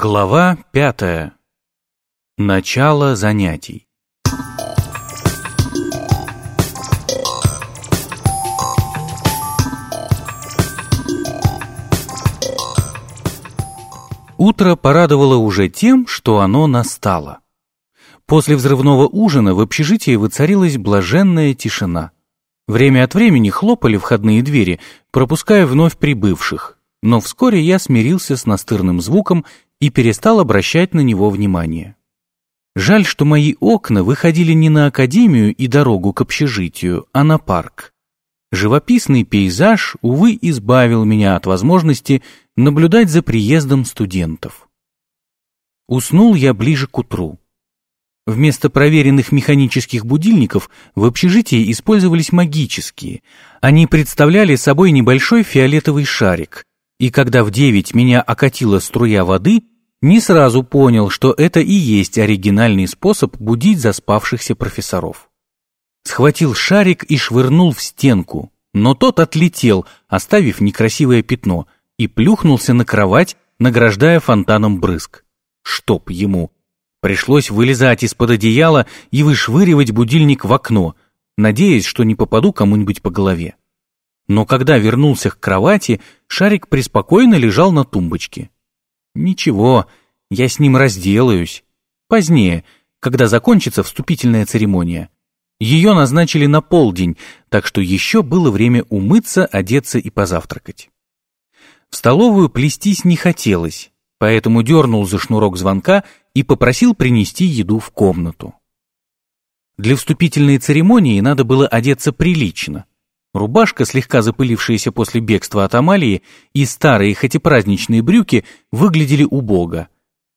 Глава пятая. Начало занятий. Утро порадовало уже тем, что оно настало. После взрывного ужина в общежитии воцарилась блаженная тишина. Время от времени хлопали входные двери, пропуская вновь прибывших, но вскоре я смирился с настырным звуком и перестал обращать на него внимание. Жаль, что мои окна выходили не на академию и дорогу к общежитию, а на парк. Живописный пейзаж, увы, избавил меня от возможности наблюдать за приездом студентов. Уснул я ближе к утру. Вместо проверенных механических будильников в общежитии использовались магические. Они представляли собой небольшой фиолетовый шарик, и когда в девять меня окатила струя воды, не сразу понял, что это и есть оригинальный способ будить заспавшихся профессоров. Схватил шарик и швырнул в стенку, но тот отлетел, оставив некрасивое пятно, и плюхнулся на кровать, награждая фонтаном брызг. Чтоб ему! Пришлось вылезать из-под одеяла и вышвыривать будильник в окно, надеясь, что не попаду кому-нибудь по голове. Но когда вернулся к кровати, шарик преспокойно лежал на тумбочке. Ничего, я с ним разделаюсь. Позднее, когда закончится вступительная церемония. Ее назначили на полдень, так что еще было время умыться, одеться и позавтракать. В столовую плестись не хотелось, поэтому дернул за шнурок звонка и попросил принести еду в комнату. Для вступительной церемонии надо было одеться прилично. Рубашка, слегка запылившаяся после бегства от Амалии, и старые, хоть и праздничные брюки выглядели убого.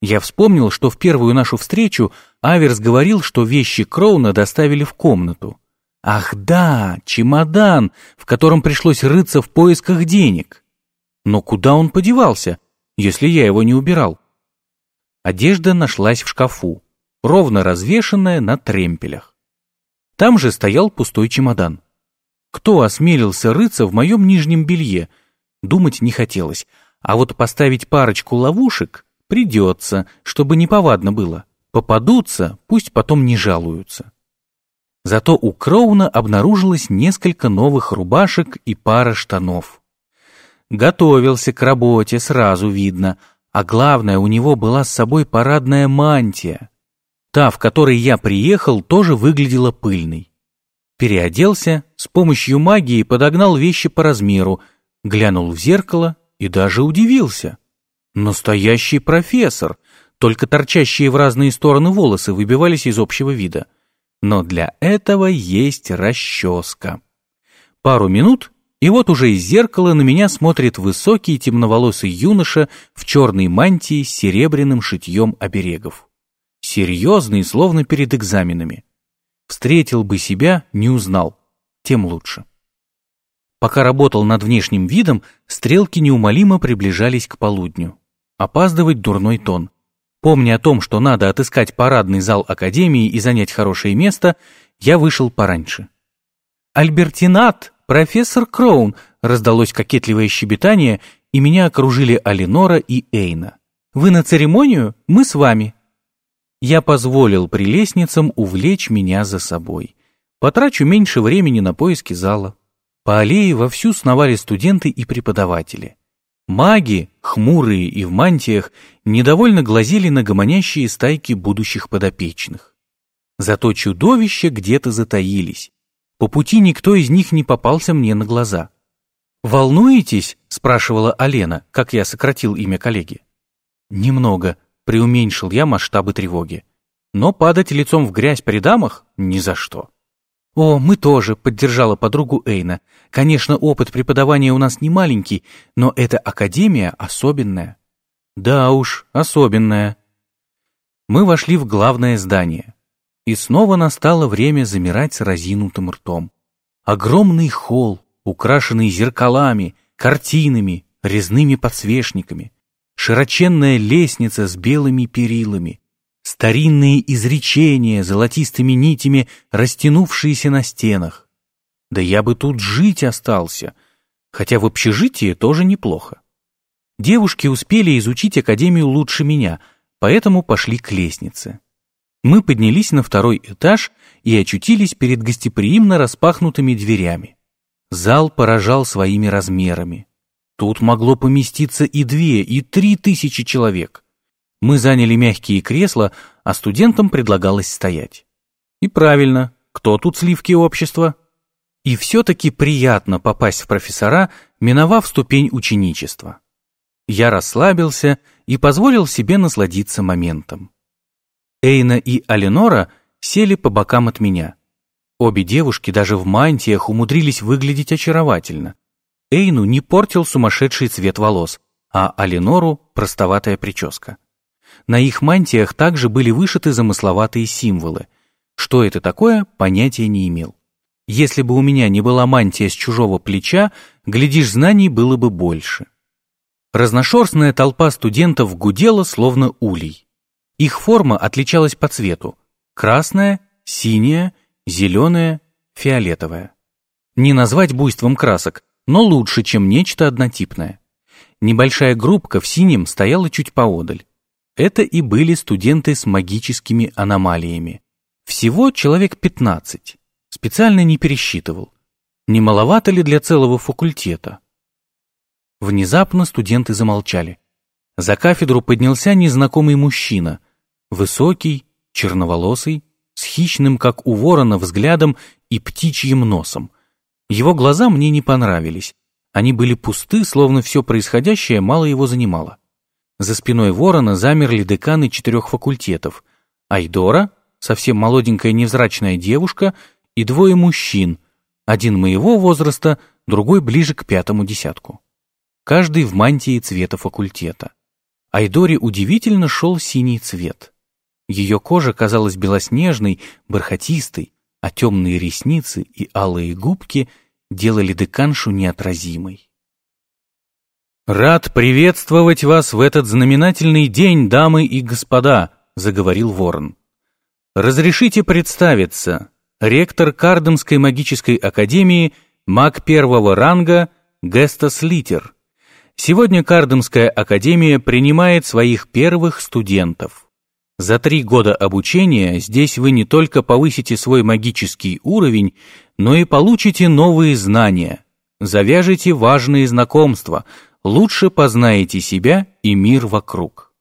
Я вспомнил, что в первую нашу встречу Аверс говорил, что вещи Кроуна доставили в комнату. Ах да, чемодан, в котором пришлось рыться в поисках денег. Но куда он подевался, если я его не убирал? Одежда нашлась в шкафу, ровно развешенная на тремпелях. Там же стоял пустой чемодан. Кто осмелился рыться в моем нижнем белье? Думать не хотелось. А вот поставить парочку ловушек придется, чтобы неповадно было. Попадутся, пусть потом не жалуются. Зато у Кроуна обнаружилось несколько новых рубашек и пара штанов. Готовился к работе, сразу видно, а главное, у него была с собой парадная мантия. Та, в которой я приехал, тоже выглядела пыльной переоделся, с помощью магии подогнал вещи по размеру, глянул в зеркало и даже удивился. Настоящий профессор, только торчащие в разные стороны волосы выбивались из общего вида. Но для этого есть расческа. Пару минут, и вот уже из зеркала на меня смотрит высокий темноволосый юноша в черной мантии с серебряным шитьем оберегов. Серьезный, словно перед экзаменами. Встретил бы себя, не узнал. Тем лучше. Пока работал над внешним видом, стрелки неумолимо приближались к полудню. Опаздывать дурной тон. Помня о том, что надо отыскать парадный зал Академии и занять хорошее место, я вышел пораньше. «Альбертинат! Профессор Кроун!» раздалось кокетливое щебетание, и меня окружили Алинора и Эйна. «Вы на церемонию? Мы с вами!» Я позволил прелестницам увлечь меня за собой. Потрачу меньше времени на поиски зала. По аллее вовсю сновали студенты и преподаватели. Маги, хмурые и в мантиях, недовольно глазели на гомонящие стайки будущих подопечных. Зато чудовища где-то затаились. По пути никто из них не попался мне на глаза. «Волнуетесь?» — спрашивала Алена, как я сократил имя коллеги. «Немного», преуменьшил я масштабы тревоги. Но падать лицом в грязь при дамах — ни за что. «О, мы тоже», — поддержала подругу Эйна. «Конечно, опыт преподавания у нас не маленький, но эта академия особенная». «Да уж, особенная». Мы вошли в главное здание. И снова настало время замирать с разинутым ртом. Огромный холл, украшенный зеркалами, картинами, резными подсвечниками широченная лестница с белыми перилами, старинные изречения золотистыми нитями, растянувшиеся на стенах. Да я бы тут жить остался, хотя в общежитии тоже неплохо. Девушки успели изучить академию лучше меня, поэтому пошли к лестнице. Мы поднялись на второй этаж и очутились перед гостеприимно распахнутыми дверями. Зал поражал своими размерами. Тут могло поместиться и две, и три тысячи человек. Мы заняли мягкие кресла, а студентам предлагалось стоять. И правильно, кто тут сливки общества? И все-таки приятно попасть в профессора, миновав ступень ученичества. Я расслабился и позволил себе насладиться моментом. Эйна и Аленора сели по бокам от меня. Обе девушки даже в мантиях умудрились выглядеть очаровательно. Эйну не портил сумасшедший цвет волос, а Аленору – простоватая прическа. На их мантиях также были вышиты замысловатые символы. Что это такое, понятия не имел. Если бы у меня не была мантия с чужого плеча, глядишь, знаний было бы больше. Разношерстная толпа студентов гудела, словно улей. Их форма отличалась по цвету. Красная, синяя, зеленая, фиолетовая. Не назвать буйством красок, но лучше, чем нечто однотипное. Небольшая группка в синем стояла чуть поодаль. Это и были студенты с магическими аномалиями. Всего человек 15. Специально не пересчитывал. Не маловато ли для целого факультета? Внезапно студенты замолчали. За кафедру поднялся незнакомый мужчина. Высокий, черноволосый, с хищным, как у ворона, взглядом и птичьим носом. Его глаза мне не понравились. Они были пусты, словно все происходящее мало его занимало. За спиной ворона замерли деканы четырех факультетов. Айдора, совсем молоденькая невзрачная девушка, и двое мужчин, один моего возраста, другой ближе к пятому десятку. Каждый в мантии цвета факультета. Айдоре удивительно шел синий цвет. Ее кожа казалась белоснежной, бархатистой, а темные ресницы и алые губки делали деканшу неотразимой. «Рад приветствовать вас в этот знаменательный день, дамы и господа», — заговорил ворон. «Разрешите представиться, ректор Кардемской магической академии, маг первого ранга Гестас Литер. Сегодня Кардемская академия принимает своих первых студентов. За три года обучения здесь вы не только повысите свой магический уровень, но и получите новые знания, завяжете важные знакомства, лучше познаете себя и мир вокруг.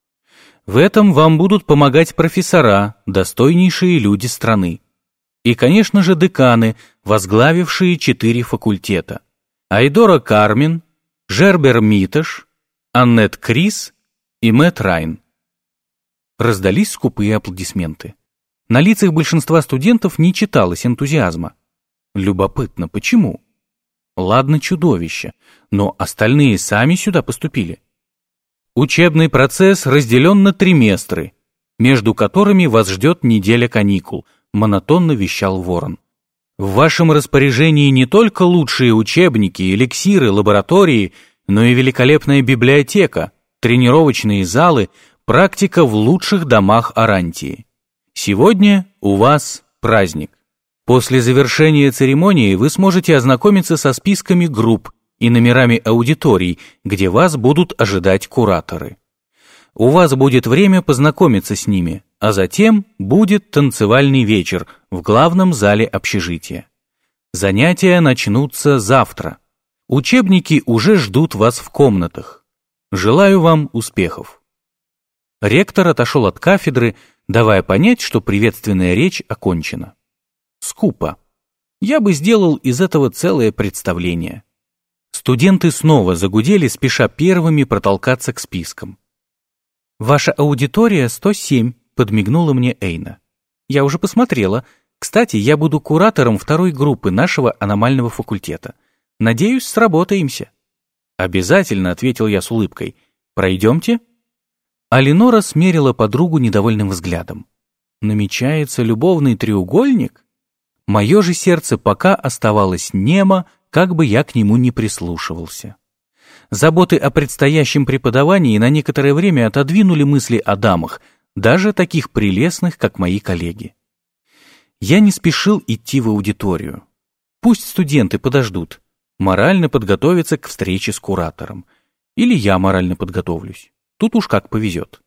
В этом вам будут помогать профессора, достойнейшие люди страны и, конечно же, деканы, возглавившие четыре факультета. Айдора Кармен, Жербер Миташ, Аннет Крис и Мэтт Райн. Раздались скупые аплодисменты. На лицах большинства студентов не читалось энтузиазма. Любопытно, почему? Ладно, чудовище, но остальные сами сюда поступили. Учебный процесс разделен на триместры, между которыми вас ждет неделя каникул – монотонно вещал Ворон. В вашем распоряжении не только лучшие учебники, эликсиры, лаборатории, но и великолепная библиотека, тренировочные залы, практика в лучших домах Арантии. Сегодня у вас праздник. После завершения церемонии вы сможете ознакомиться со списками групп и номерами аудиторий, где вас будут ожидать кураторы. У вас будет время познакомиться с ними, а затем будет танцевальный вечер в главном зале общежития. Занятия начнутся завтра. Учебники уже ждут вас в комнатах. Желаю вам успехов. Ректор отошел от кафедры, давая понять, что приветственная речь окончена. Скупо. Я бы сделал из этого целое представление. Студенты снова загудели, спеша первыми протолкаться к спискам. «Ваша аудитория 107», подмигнула мне Эйна. Я уже посмотрела. Кстати, я буду куратором второй группы нашего аномального факультета. Надеюсь, сработаемся. Обязательно, ответил я с улыбкой. Пройдемте? Алинора смерила подругу недовольным взглядом. Намечается любовный треугольник? Мое же сердце пока оставалось немо, как бы я к нему не прислушивался. Заботы о предстоящем преподавании на некоторое время отодвинули мысли о дамах, даже таких прелестных, как мои коллеги. Я не спешил идти в аудиторию. Пусть студенты подождут, морально подготовиться к встрече с куратором. или я морально подготовлюсь. Тут уж как повезет.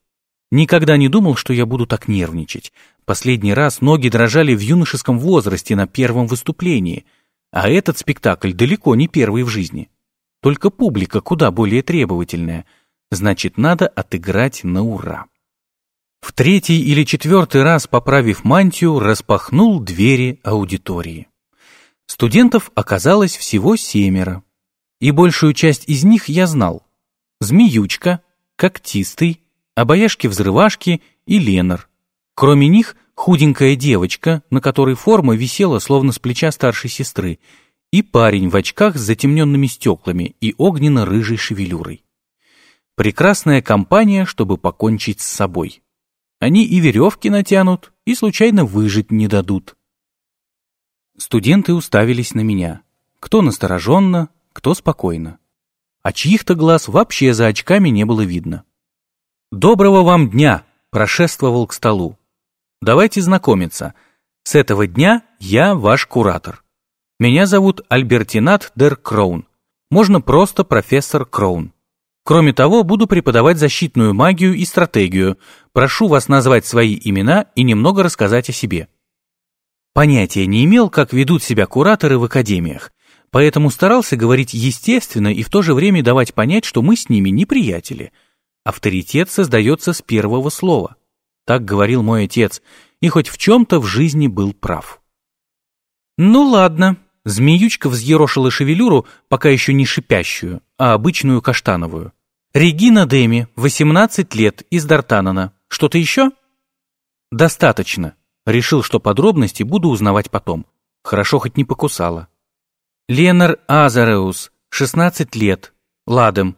Никогда не думал, что я буду так нервничать. Последний раз ноги дрожали в юношеском возрасте на первом выступлении, а этот спектакль далеко не первый в жизни. Только публика куда более требовательная, значит, надо отыграть на ура. В третий или четвертый раз, поправив мантию, распахнул двери аудитории. Студентов оказалось всего семеро, и большую часть из них я знал. Змеючка, Когтистый, Обаяшки-взрывашки и Ленар. Кроме них худенькая девочка, на которой форма висела словно с плеча старшей сестры, и парень в очках с затемненными стеклами и огненно-рыжей шевелюрой. Прекрасная компания, чтобы покончить с собой. Они и веревки натянут, и случайно выжить не дадут. Студенты уставились на меня. Кто настороженно, кто спокойно. А чьих-то глаз вообще за очками не было видно. «Доброго вам дня!» – прошествовал к столу. «Давайте знакомиться. С этого дня я ваш куратор. Меня зовут Альбертинат Дер Кроун. Можно просто профессор Кроун. Кроме того, буду преподавать защитную магию и стратегию. Прошу вас назвать свои имена и немного рассказать о себе. Понятия не имел, как ведут себя кураторы в академиях, поэтому старался говорить естественно и в то же время давать понять, что мы с ними не приятели. Авторитет создается с первого слова. Так говорил мой отец, и хоть в чем-то в жизни был прав. Ну ладно, змеючка взъерошила шевелюру, пока еще не шипящую, а обычную каштановую. Регина Деми, 18 лет, из Дартанана. Что-то еще? Достаточно. Решил, что подробности буду узнавать потом. Хорошо хоть не покусала. Ленар Азареус, 16 лет, ладом,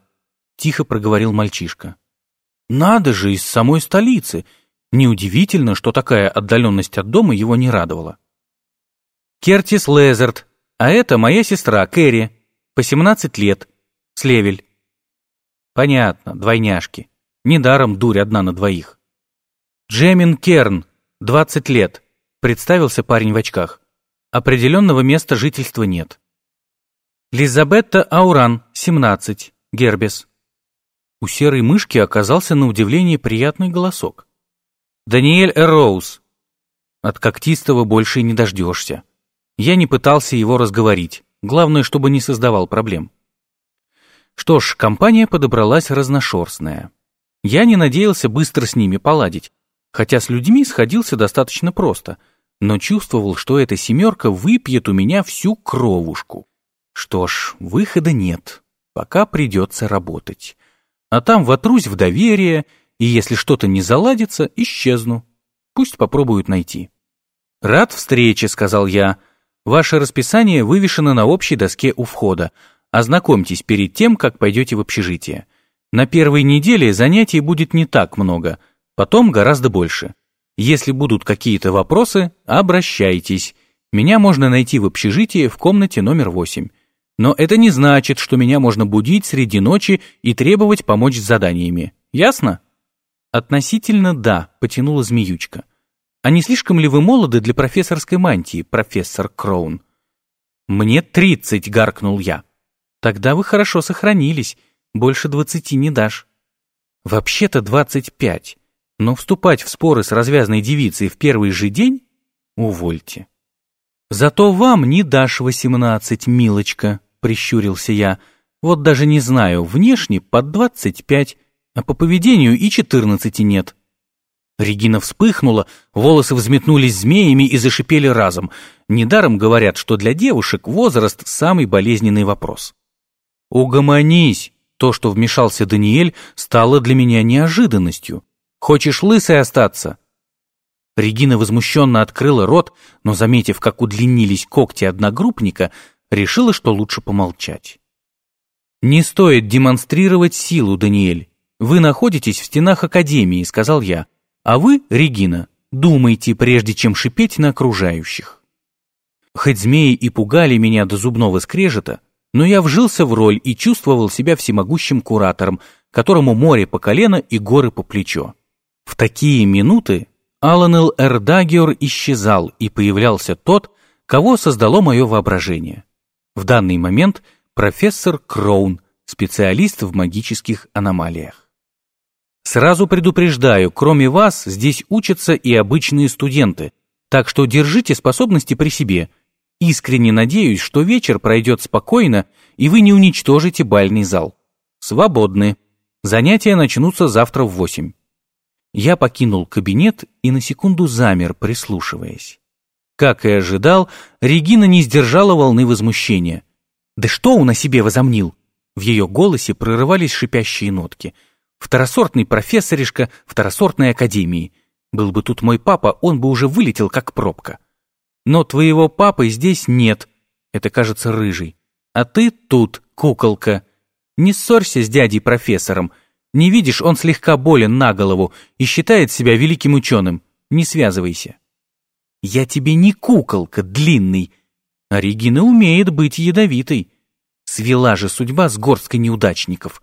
тихо проговорил мальчишка. Надо же, из самой столицы. Неудивительно, что такая отдаленность от дома его не радовала. Кертис Лезерт, а это моя сестра Кэрри, по 17 лет, Слевель. Понятно, двойняшки. Недаром дурь одна на двоих. Джемин Керн, «Двадцать лет», — представился парень в очках. «Определенного места жительства нет». Лизабетта Ауран, 17, Гербес. У серой мышки оказался на удивление приятный голосок. Даниэль Эроуз. От когтистого больше и не дождешься. Я не пытался его разговорить. Главное, чтобы не создавал проблем. Что ж, компания подобралась разношерстная. Я не надеялся быстро с ними поладить, хотя с людьми сходился достаточно просто, но чувствовал, что эта семерка выпьет у меня всю кровушку. Что ж, выхода нет, пока придется работать. А там вотрусь в доверие, и если что-то не заладится, исчезну. Пусть попробуют найти. «Рад встрече», — сказал я. «Ваше расписание вывешено на общей доске у входа. Ознакомьтесь перед тем, как пойдете в общежитие. На первой неделе занятий будет не так много — потом гораздо больше. Если будут какие-то вопросы, обращайтесь. Меня можно найти в общежитии в комнате номер 8. Но это не значит, что меня можно будить среди ночи и требовать помочь с заданиями. Ясно? Относительно да, потянула змеючка. А не слишком ли вы молоды для профессорской мантии, профессор Кроун? Мне тридцать, гаркнул я. Тогда вы хорошо сохранились, больше двадцати не дашь. Вообще-то двадцать пять. Но вступать в споры с развязной девицей в первый же день — увольте. «Зато вам не дашь восемнадцать, милочка», — прищурился я. «Вот даже не знаю, внешне под двадцать пять, а по поведению и четырнадцати нет». Регина вспыхнула, волосы взметнулись змеями и зашипели разом. Недаром говорят, что для девушек возраст — самый болезненный вопрос. «Угомонись!» То, что вмешался Даниэль, стало для меня неожиданностью. Хочешь лысой остаться?» Регина возмущенно открыла рот, но, заметив, как удлинились когти одногруппника, решила, что лучше помолчать. «Не стоит демонстрировать силу, Даниэль. Вы находитесь в стенах Академии», — сказал я. «А вы, Регина, думайте, прежде чем шипеть на окружающих». Хоть змеи и пугали меня до зубного скрежета, но я вжился в роль и чувствовал себя всемогущим куратором, которому море по колено и горы по плечо. В такие минуты Аланел Эрдагиор исчезал, и появлялся тот, кого создало мое воображение. В данный момент профессор Кроун специалист в магических аномалиях. Сразу предупреждаю, кроме вас здесь учатся и обычные студенты, так что держите способности при себе. Искренне надеюсь, что вечер пройдет спокойно, и вы не уничтожите бальный зал. Свободны. Занятия начнутся завтра в восемь. Я покинул кабинет и на секунду замер, прислушиваясь. Как и ожидал, Регина не сдержала волны возмущения. «Да что он о себе возомнил?» В ее голосе прорывались шипящие нотки. «Второсортный профессоришка второсортной академии. Был бы тут мой папа, он бы уже вылетел, как пробка. Но твоего папы здесь нет. Это, кажется, рыжий. А ты тут, куколка. Не ссорься с дядей-профессором. Не видишь, он слегка болен на голову и считает себя великим ученым. Не связывайся». «Я тебе не куколка, длинный. А Регина умеет быть ядовитой. Свела же судьба с горсткой неудачников».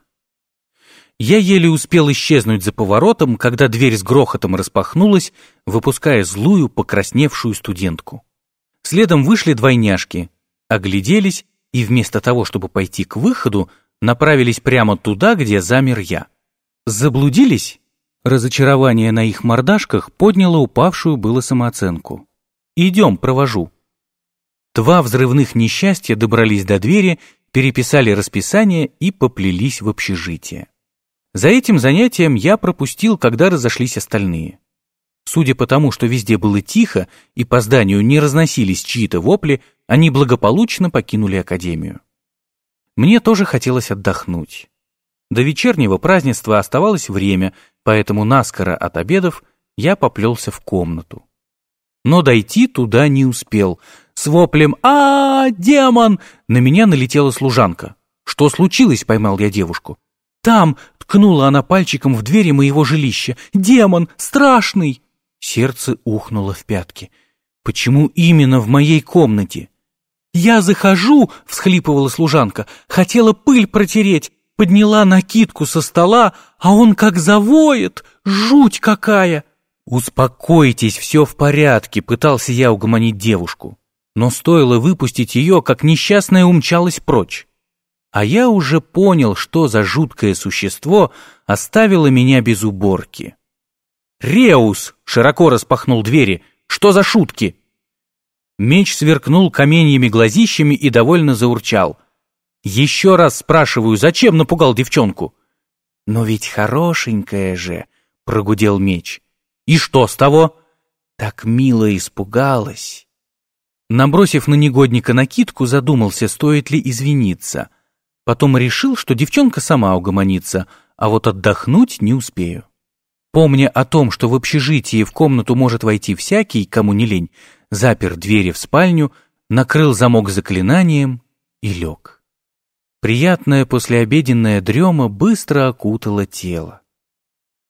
Я еле успел исчезнуть за поворотом, когда дверь с грохотом распахнулась, выпуская злую, покрасневшую студентку. Следом вышли двойняшки, огляделись и вместо того, чтобы пойти к выходу, направились прямо туда, где замер я. Заблудились? Разочарование на их мордашках подняло упавшую было самооценку. Идем, провожу. Два взрывных несчастья добрались до двери, переписали расписание и поплелись в общежитие. За этим занятием я пропустил, когда разошлись остальные. Судя по тому, что везде было тихо и по зданию не разносились чьи-то вопли, они благополучно покинули академию. Мне тоже хотелось отдохнуть. До вечернего празднества оставалось время, поэтому наскоро от обедов я поплелся в комнату но дойти туда не успел. С воплем а, -а, -а демон!» на меня налетела служанка. «Что случилось?» — поймал я девушку. «Там!» — ткнула она пальчиком в двери моего жилища. «Демон! Страшный!» Сердце ухнуло в пятки. «Почему именно в моей комнате?» «Я захожу!» — всхлипывала служанка. «Хотела пыль протереть, подняла накидку со стола, а он как завоет! Жуть какая!» «Успокойтесь, все в порядке», — пытался я угомонить девушку. Но стоило выпустить ее, как несчастная умчалась прочь. А я уже понял, что за жуткое существо оставило меня без уборки. «Реус!» — широко распахнул двери. «Что за шутки?» Меч сверкнул каменьями глазищами и довольно заурчал. «Еще раз спрашиваю, зачем напугал девчонку?» «Но ведь хорошенькая же!» — прогудел меч. И что с того? Так мило испугалась. Набросив на негодника накидку, задумался, стоит ли извиниться. Потом решил, что девчонка сама угомонится, а вот отдохнуть не успею. Помня о том, что в общежитии в комнату может войти всякий, кому не лень, запер двери в спальню, накрыл замок заклинанием и лег. Приятная послеобеденная дрема быстро окутала тело.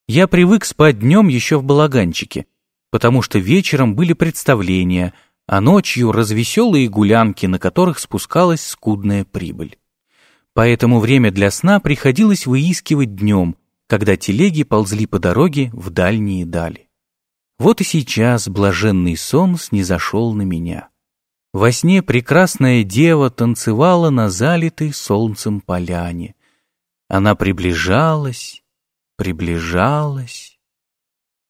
Я привык спать днем еще в балаганчике, потому что вечером были представления, а ночью развеселые гулянки, на которых спускалась скудная прибыль. Поэтому время для сна приходилось выискивать днем, когда телеги ползли по дороге в дальние дали. Вот и сейчас блаженный сон снизошел на меня. Во сне прекрасная дева танцевала на залитой солнцем поляне. Она приближалась, приближалась.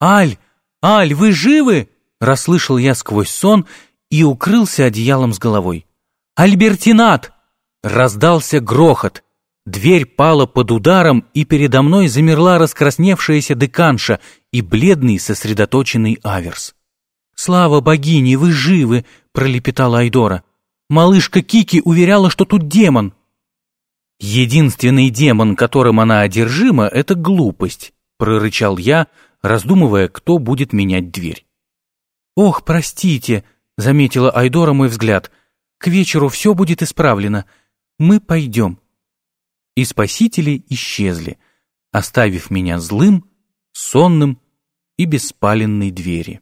«Аль! Аль, вы живы?» — расслышал я сквозь сон и укрылся одеялом с головой. «Альбертинат!» — раздался грохот. Дверь пала под ударом, и передо мной замерла раскрасневшаяся деканша и бледный сосредоточенный аверс. «Слава богине, вы живы!» — пролепетала Айдора. «Малышка Кики уверяла, что тут демон!» «Единственный демон, которым она одержима, — это глупость», — прорычал я, раздумывая, кто будет менять дверь. «Ох, простите», — заметила Айдора мой взгляд, — «к вечеру все будет исправлено. Мы пойдем». И спасители исчезли, оставив меня злым, сонным и без спаленной двери.